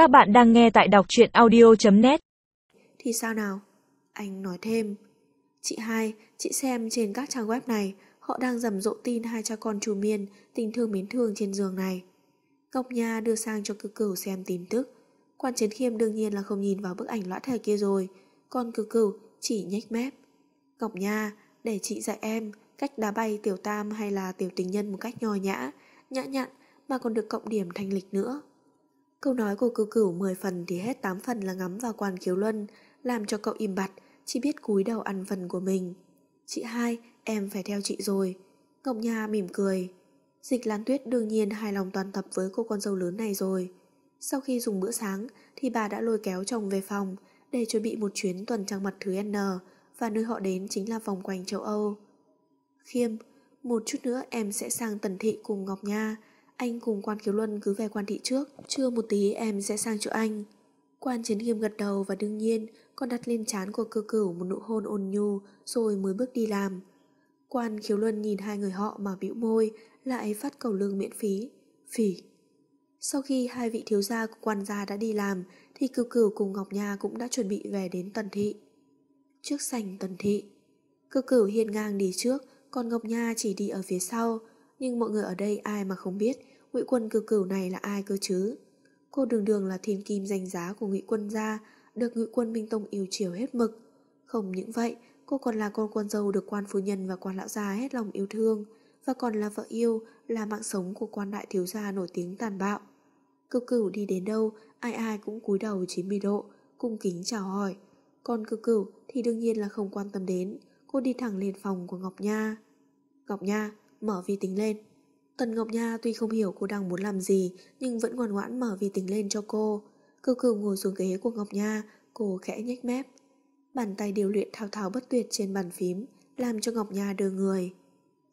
Các bạn đang nghe tại đọc truyện audio.net Thì sao nào? Anh nói thêm. Chị hai, chị xem trên các trang web này, họ đang rầm rộ tin hai cha con chú miên tình thương mến thương trên giường này. Ngọc Nha đưa sang cho cử cửu xem tin tức. Quan Chiến Khiêm đương nhiên là không nhìn vào bức ảnh lõa thể kia rồi, còn cử cửu chỉ nhếch mép. Ngọc Nha, để chị dạy em cách đá bay tiểu tam hay là tiểu tình nhân một cách nhò nhã, nhã nhặn mà còn được cộng điểm thanh lịch nữa. Câu nói của cư cửu 10 phần thì hết 8 phần là ngắm vào quan kiếu luân, làm cho cậu im bặt, chỉ biết cúi đầu ăn phần của mình. Chị hai, em phải theo chị rồi. Ngọc Nha mỉm cười. Dịch Lan Tuyết đương nhiên hài lòng toàn tập với cô con dâu lớn này rồi. Sau khi dùng bữa sáng thì bà đã lôi kéo chồng về phòng để chuẩn bị một chuyến tuần trăng mật thứ N và nơi họ đến chính là vòng quanh châu Âu. Khiêm, một chút nữa em sẽ sang Tần Thị cùng Ngọc Nha. Anh cùng quan Kiều Luân cứ về quan thị trước, chưa một tí em sẽ sang chỗ anh. Quan Chiến nghiêm gật đầu và đương nhiên còn đặt lên trán của cơ cửu một nụ hôn ôn nhu rồi mới bước đi làm. Quan Khiếu Luân nhìn hai người họ mà bĩu môi, lại phát cầu lương miễn phí. Phỉ. Sau khi hai vị thiếu gia của quan gia đã đi làm, thì cửu cửu cùng Ngọc Nha cũng đã chuẩn bị về đến Tần Thị. Trước sảnh Tần Thị, cửu cửu hiên ngang đi trước, còn Ngọc Nha chỉ đi ở phía sau, nhưng mọi người ở đây ai mà không biết ngụy quân cửu cửu này là ai cơ chứ. Cô đường đường là thiên kim danh giá của ngụy quân gia, được ngụy quân Minh Tông yêu chiều hết mực. Không những vậy, cô còn là con con dâu được quan phu nhân và quan lão gia hết lòng yêu thương, và còn là vợ yêu, là mạng sống của quan đại thiếu gia nổi tiếng tàn bạo. Cửu cửu đi đến đâu, ai ai cũng cúi đầu 90 độ, cung kính chào hỏi. Còn cửu cửu thì đương nhiên là không quan tâm đến, cô đi thẳng lên phòng của Ngọc Nha. Ngọc Nha, mở vi tính lên. Tần Ngọc Nha tuy không hiểu cô đang muốn làm gì, nhưng vẫn ngoan ngoãn mở vi tính lên cho cô. Cửu cửu ngồi xuống ghế của Ngọc Nha, cô khẽ nhếch mép. Bàn tay điều luyện thao thao bất tuyệt trên bàn phím, làm cho Ngọc Nha đờ người.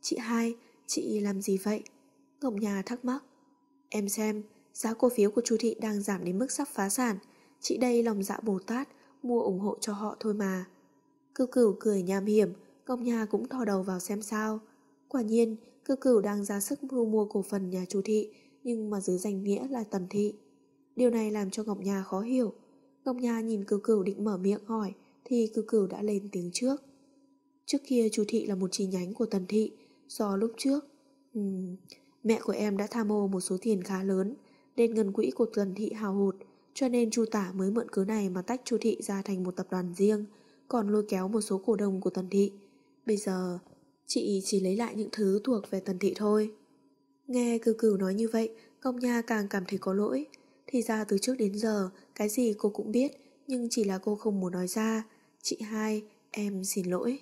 Chị hai, chị làm gì vậy? Ngọc Nha thắc mắc. Em xem, giá cổ phiếu của chu thị đang giảm đến mức sắp phá sản. Chị đây lòng dạ Bồ Tát, mua ủng hộ cho họ thôi mà. Cửu cửu cười nham hiểm, Ngọc Nha cũng thò đầu vào xem sao. Quả nhiên, cư cửu đang ra sức mưu mua cổ phần nhà chu thị, nhưng mà dưới danh nghĩa là tần thị. Điều này làm cho Ngọc Nha khó hiểu. Ngọc Nha nhìn cư cửu định mở miệng hỏi, thì cư cửu đã lên tiếng trước. Trước kia chu thị là một chi nhánh của tần thị, do lúc trước um, mẹ của em đã tham mô một số tiền khá lớn, nên ngân quỹ của tần thị hào hụt, cho nên chu tả mới mượn cớ này mà tách chu thị ra thành một tập đoàn riêng, còn lôi kéo một số cổ đông của tần thị. Bây giờ, chị chỉ lấy lại những thứ thuộc về tần thị thôi. Nghe cừu cửu nói như vậy, Ngọc Nha càng cảm thấy có lỗi. Thì ra từ trước đến giờ, cái gì cô cũng biết, nhưng chỉ là cô không muốn nói ra. Chị hai, em xin lỗi.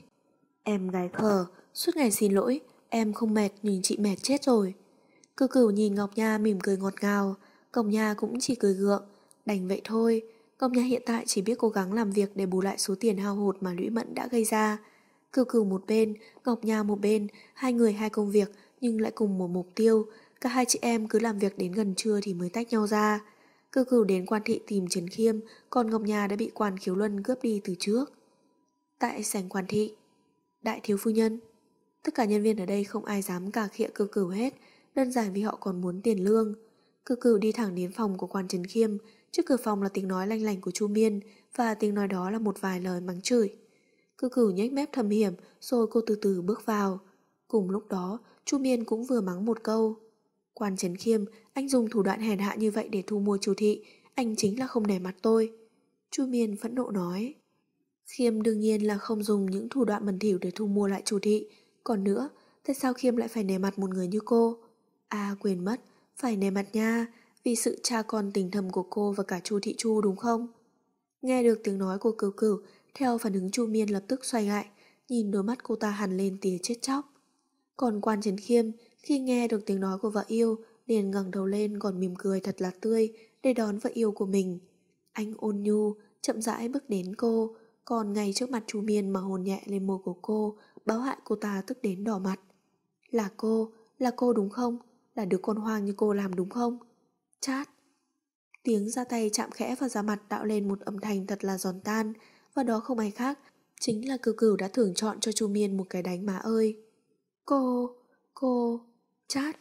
Em gái khờ, suốt ngày xin lỗi, em không mệt nhưng chị mệt chết rồi. Cư cửu nhìn Ngọc Nha mỉm cười ngọt ngào, Ngọc Nha cũng chỉ cười gượng, đành vậy thôi. Ngọc Nha hiện tại chỉ biết cố gắng làm việc để bù lại số tiền hao hụt mà Lũy Mẫn đã gây ra. Cửu cửu một bên, Ngọc Nha một bên, hai người hai công việc nhưng lại cùng một mục tiêu. Cả hai chị em cứ làm việc đến gần trưa thì mới tách nhau ra. Cửu cửu đến quan thị tìm Trần Khiêm, còn Ngọc Nha đã bị quan khiếu luân cướp đi từ trước. Tại sảnh quan thị, đại thiếu phu nhân, tất cả nhân viên ở đây không ai dám cà khịa cửu cửu hết, đơn giản vì họ còn muốn tiền lương. Cửu cửu đi thẳng đến phòng của quan Trần Khiêm, trước cửa phòng là tiếng nói lanh lành của Chu Miên và tiếng nói đó là một vài lời mắng chửi. Cư cử nhếch mép thầm hiểm, rồi cô từ từ bước vào. Cùng lúc đó, Chu Miên cũng vừa mắng một câu. Quan Trấn Khiêm, anh dùng thủ đoạn hèn hạ như vậy để thu mua Chu thị, anh chính là không nể mặt tôi. Chu Miên phẫn nộ nói. Khiêm đương nhiên là không dùng những thủ đoạn bẩn thỉu để thu mua lại Chu thị. Còn nữa, tại sao Khiêm lại phải nể mặt một người như cô? À quên mất, phải nể mặt nha, vì sự cha con tình thầm của cô và cả Chu Thị Chu đúng không? Nghe được tiếng nói của cửu cửu, theo phản ứng Chu Miên lập tức xoay lại, nhìn đôi mắt cô ta hằn lên tia chết chóc. Còn quan chiến Khiêm, khi nghe được tiếng nói của vợ yêu, liền ngẩng đầu lên còn mỉm cười thật là tươi để đón vợ yêu của mình. Anh ôn nhu, chậm rãi bước đến cô, còn ngay trước mặt Chu Miên mà hồn nhẹ lên môi của cô, báo hại cô ta tức đến đỏ mặt. Là cô, là cô đúng không? Là đứa con hoang như cô làm đúng không? Chát. Tiếng ra tay chạm khẽ vào da mặt tạo lên một âm thanh thật là giòn tan, và đó không ai khác, chính là cửu cửu đã thưởng chọn cho Chu Miên một cái đánh má ơi. Cô, cô, chát.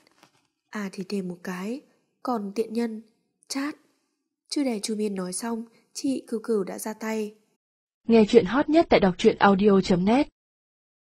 À thì thêm một cái, còn tiện nhân, chát. Chưa để chu Miên nói xong, chị cừu cừu đã ra tay. Nghe chuyện hot nhất tại đọc truyện audio.net